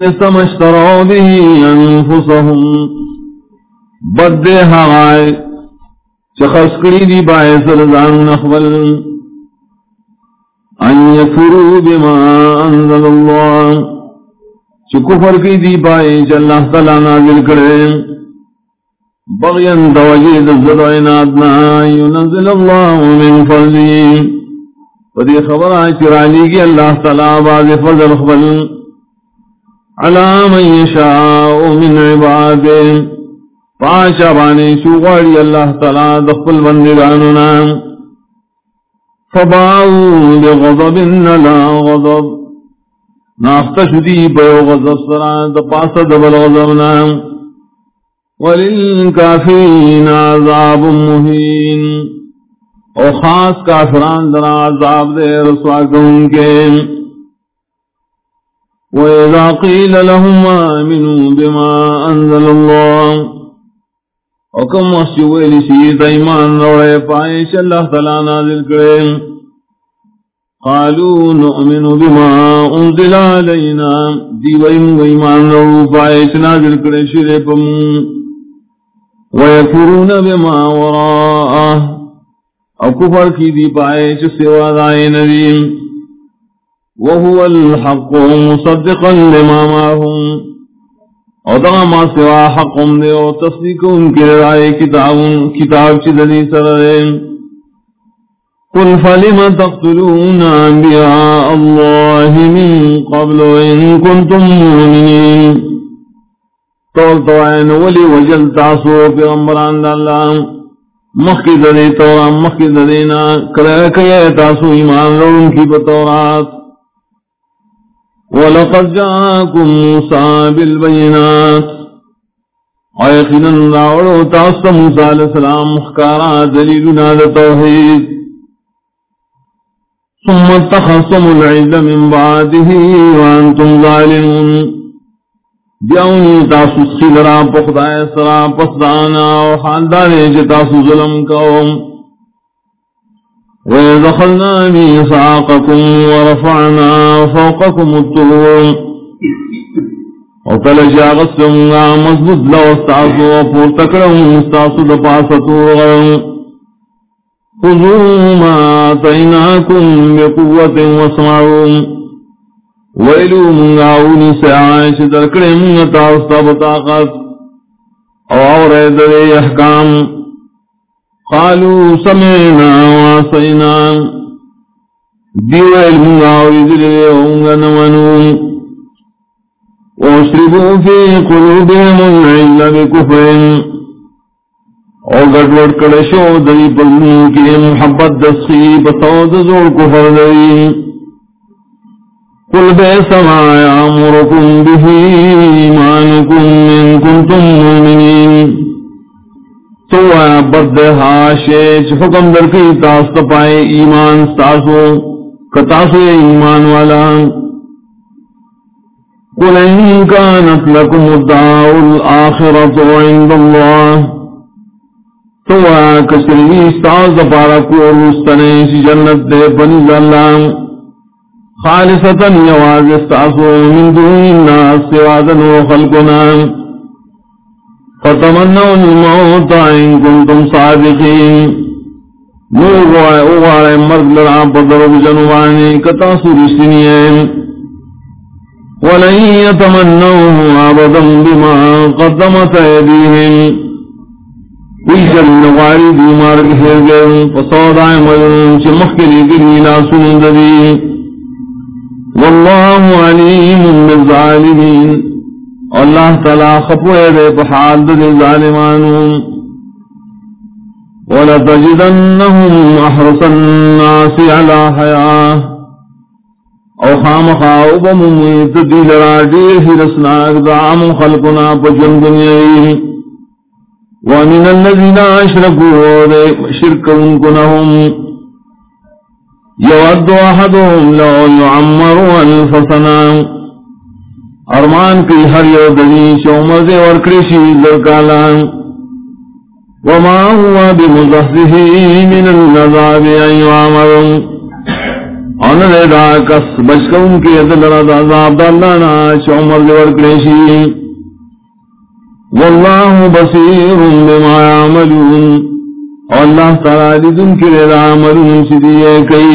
سمشتروا به انفسهم. بد دی بائے سرزان نخبل. ان بما انزل کفر کی دی بائے چھ اللہ تعالیٰ نازل کرے. بغین دوجید الزدعیناتنا ینزل اللہ من فضلی. فدی خبر آئی چرالی کی اللہ تعالیٰ باز فضل خبل. على من يشاء من عباده. پاشا بانی شوغاری اللہ تعالی دخل بندگاننا بغضب لا غضب. ناختش دی بیو غضب سرا دپاس دبل غضبنا. وللکافرین عذاب مہین. او خاص کافران در عذاب دے رسوا کے وإذا قيل لهم آمنوا بما أنزل الله وكم وحشوا لشيط إيمان روڑے پائش اللہ تعالیٰ نازل کریں قالوا نؤمن بما أنزل علينا دیوئیم و ایمان روڑ پائش نازل کریں شرپم ويكفرون بما وراءه او کفر کی دی پائش سوا دائے نبیم وهو الحق مصدقا لما معهم. او ما سوا حقم دے او تصدیق ان کے رائے کتاب کتاب چی دلی سرائے قل فلم تقتلون انبیاء اللہ من قبل ان کنتم مؤمنین. طول طوائن ولی وجل تاسو پیغمبران اللہ. مخی دلی تورا مخی دلینا کرے کئے تاسو ایمان رون کی بطورات. ولقد جاءكم موسى بالبينات. ويقنا راولو تاست موسى عليه السلام مخكارا دليلنا للتوحيد ثم اتخصم العيد من بعده وانتم ظالمون. جاؤنی تاسو سیدرا پخدای سرا پسدانا وحالدانے جتاسو جی ظلم کوم. ودخلنا ميثاقكم ورفعنا فوقكم الطور وقال جاغسهم مضبط لو استعصوا وفورتكرهم استعصوا دفاستوا خذوا ما آتيناكم بقوة واسمعوا. ويلوا من غاوني سعاش دركرم تاوستا بطاقت او اورد قالوا سمعنا وعصينا. دیو علم آوید لیونگا نمنو واشربوا في قلوبهم العلم بكفر. او گڑوڑ کڑشو دی پلنو کی محبت دسخی بسود زور کفر دی قل بے سمایا مرکم به ایمانکم من کنتم مؤمنین تو بد ہاشے حکم در کی تاست پائے ایمان تاسو کتاسو ایمان والا۔ قل ان كانت لكم الدار الآخرة عند الله تو کسری استاز پارا کو رستنے سی جنت دے بنی اللہ۔ خالصتا یواز استاسو من دون الناس سوادن و خلقنا۔ فتمنوا الموت إن كنتم صادقين. نور وغار مرد لرعب ضرب جنواني كتاسر سنين ولن يتمنوه أبدا بما قدمت أيديهم. ويجل نغاري بمار كهرجل فصاد عمل شمخكري قلي لا سنددي والله عليم بالظالمين اللہ تعالی خپوئے دے پحال دے ظالمانون ولتجدنهم احرص الناس على حياه او خام خاوب ممیت دیل راڈی حرسناک دعام خلقنا پجن دنیای ومن الذين اشركوا شركا كنهم يود احدهم لو يعمر الف سنه ارمان کی ہر یو دنی شومز اور کرشی لرکالان. وما ہوا بمزحزه من النظاب ان يعمر ان دے دا کس بچکون کی ادلر دا عذاب دا اللہ نا چو عمر دے ورکلیشی واللہ بصیر بما یعملون. اور اللہ تعالی لدن کی رضا عملون سدیے کئی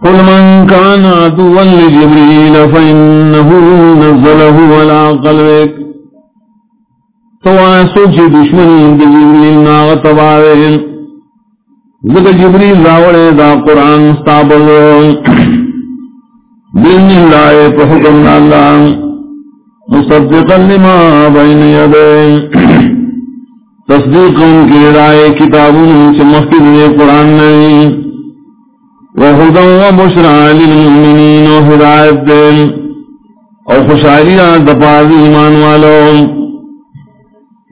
قل من كان عدوا لجبريل فإنه نزله على قلبك تو سوچ دشمن جبريل ناغت بارے ذکر جبريل راوڑے دا قرآن ستابل بلن اللہ پحکم اللہ مصدقا لما بین یدے تصدیق کی رائے کتابوں سے قرآن نہیں وہدا و بشرا للمؤمنین و اور خوشحالیاں دپاز ایمان والوں۔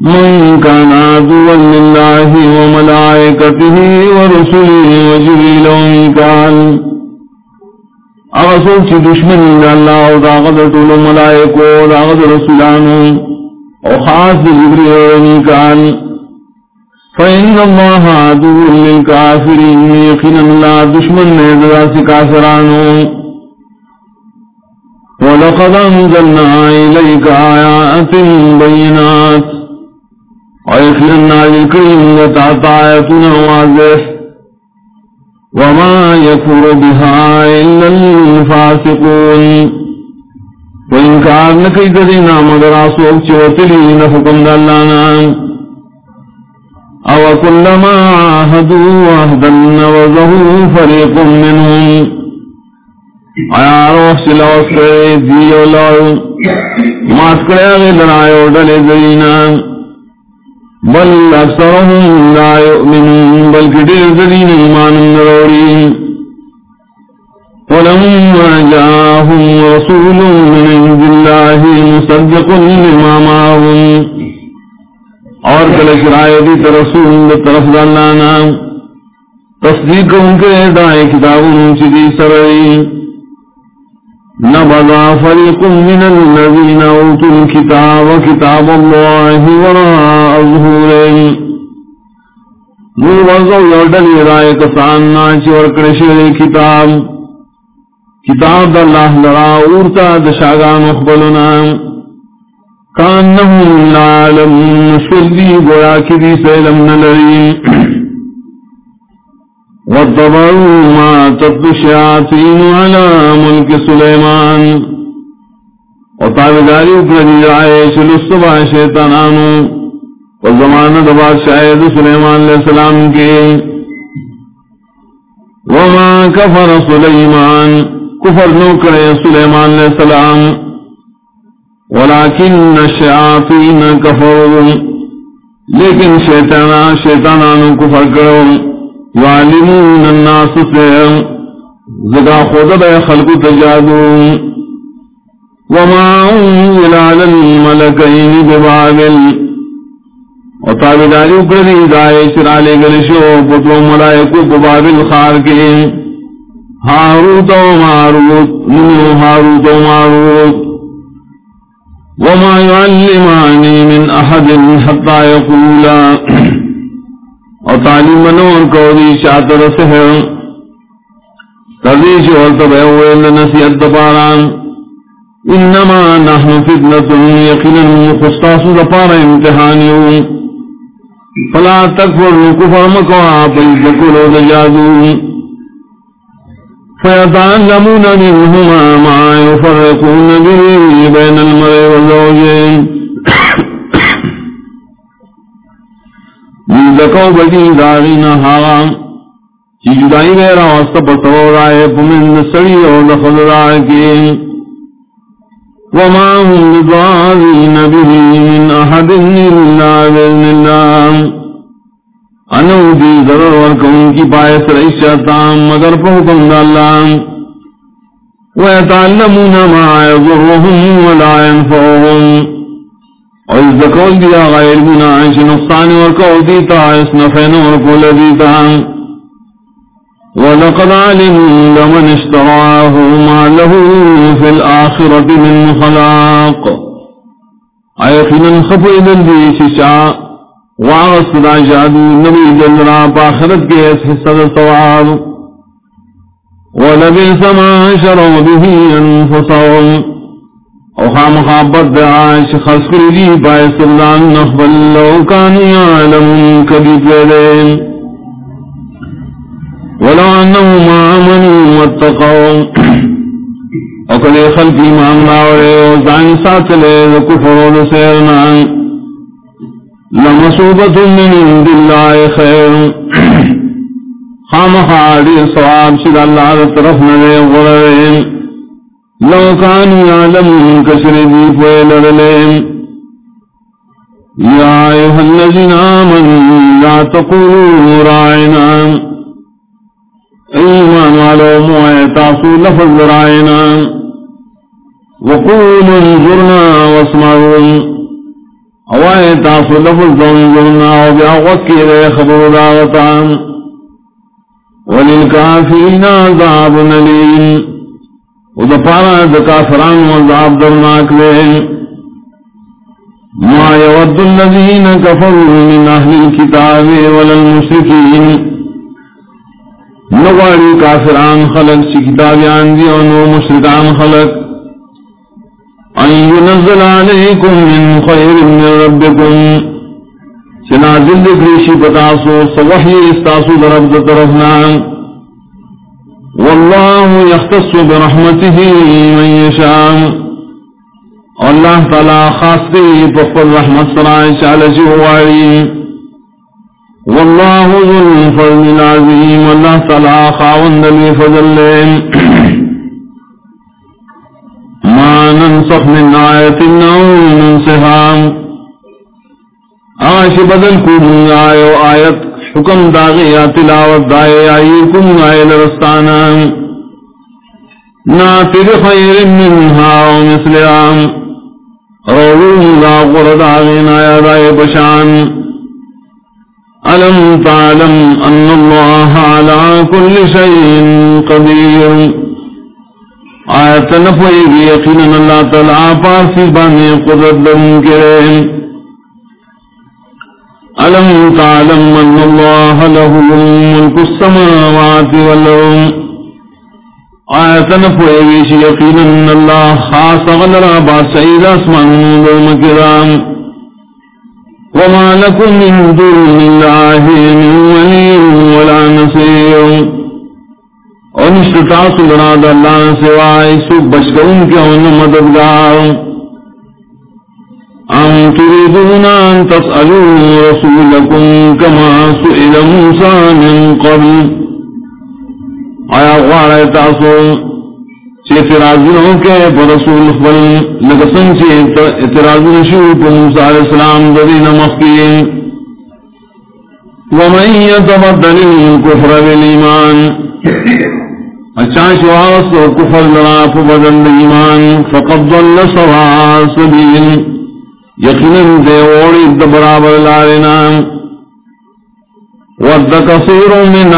من كان عدوا لله وملائكته ورسله وجبريل وميكال اغسل چی دشمن اللہ و داغد طول ملائکو داغد رسولانو و خاص جبریل و میکال فإن الله عدو للكافرين يقين الله دشمن نذرات كافرانو ولقد أنزلنا إليك آيات بينات. ويقين الكريم وتعطايتنا واضح وما يكفر بها إلا الفاسقون. وإن كان لكي تدينا مدراسوك وتلين حكم دلانا او كلما عاهدوا عهدا نوزه فريق منهم. آیا روح سلا وسکرے دیو لاؤ ماسکرے آگے لنائیو ڈلے دینا بل اکثرهم لا يؤمنون بل کدیر دین ایمان نروڑی. ولما جاءهم رسول من عند الله مصدق لما معهم. اور کل شرائع دی ترسول طرف دلانا تصدیق ان کے دائے کتابوں چی دی سرعی نبضا فریق من الذین اوتوا الكتاب کتاب اللہ وراء ظہورین۔ نور وزو یوڈلی رائے کسان ناچی ورکرشی کتاب۔ کتاب اللہ لرا اورتا دشاگان اخبلنا کانہم لعلم نشوردی گویا کدی سیلم نلری سلیمان وطابداری اکردی شاید سلیمان علیہ السلام کے وما کفر سلیمان کفر نو کرے سلیمان علیہ السلام۔ ولكن الشياطين كفروا. لیکن شیطانا شیطانانوں کو فرقروا وعلمون الناس سیر زگا خود بے خلق تجادون. وما انزل على الملكين ببابل. وطابداری اکردی دائے چرالے گلشو پتو ملائکو ببابل خار کے ہاروت و ماروت منو ہاروت و ماروت وما يعلماني من أحد حتى يقولا وتعليم نور كودي شاتر سحر تذيش والتبعوه لنسي الدباران إنما نحن فتنة يقنا خصاص دبار امتحانيون فلا تكفر كفر مكوا فإذ دجادون فيتعلمون منهما ما يفرقون به بين المرء والزوجين ذکو بدی داغینا حاغا چی جدائی غیر آستا پتو رائے پمن سڑی اور دخل رائے کی۔ وما هم لضارین به من احد الا بذن اللہ انو دی ضرر ورکون کی پائے سرئی شیطان مگر پہکم دا اللہ۔ ویتعلمون ما یضرهم ولا ينفعهم۔ اور اس دیا غیر گناہ نقصان ورکو دیتا اس نفین ورکو لدیتا ولقد علموا لمن اشتراه ما له في الآخرة من خلاق۔ ایقنا خفو اذن دی جادو نبی جلنا پاخرت کے اس حصہ دا سواب ولبئس ما شروا به أنفسهم. وخام خابت دعاش خسر لي باعث الله نخبل لو كانوا يعلمون كبير لدين ولو أنهم آمنوا واتقوا. وقد خلق إمام ناوره وزعن ساتله وكفر ونسيرنا لمصوبة من عند الله خير. خام خاڑی سواب شد اللہ طرف نرے غررین. لو دی یا ایوہ الذین آمنوا لا تقولوا رائنا ایمان والو لفظ رائنا وقولوا انظرنا واسمعون اوائتاسو لفظ انظرنا وبیاغوکی رے خبر داغتان۔ وللكافرين عذاب نلیم۔ نليم ودفارا دكافران وعذاب درناك لهم ما يود الذين كفروا من أهل الكتاب ولا المشركين نغاري كافران خلق كتاب عندي ونو مشركان خلق۔ أن ينزل عليكم من خير من ربكم. چنازل دکریشی پتاسو سوحی استاسو درب واللہ یختص برحمته من یشام اللہ تعالی خاص رحمت سرائے چالجی ہواری واللہ ذو الفضل العظیم، اللہ تعالی خاوند فضل ننصف من آیت نو ننصحام آش بدل کو منگایو آیت حکم داغی یا تلاوت دائے آئی کم آئے لرستانا ناتر خیر منہا و مثل آم روون دا غرد آغین آیا دائے بشان. علم تعلم ان اللہ علا کل شئین قدیر. آیت نفوئی بھی یقینا اللہ تعالیٰ پاسی بانے قدرت دن کریں ألم تعلم أن الله له ملك السماوات والأرض آية نفوه يقين أن الله خاص غلر باسعيد أسمان ذو كرام وما لكم من دون الله من ولي ولا ونشتتاصل راد الله سوائي سب بشكرون كون مددگار۔ أم تريدون أن تسألوا رسولكم كما سئل موسى من قبل۔ آیا غوار تاسو چه اعتراضوں کے برسول خبل لگسن چه اعتراضوں شو پر موسیٰ علیہ السلام دین مخین ومن يتبدل الكفر بالإيمان اچھا واس و کفر لنا فبدل ایمان فقد ضل سواء سبيل یقیناً دے اوڑی برابر لارنا ود کثیر من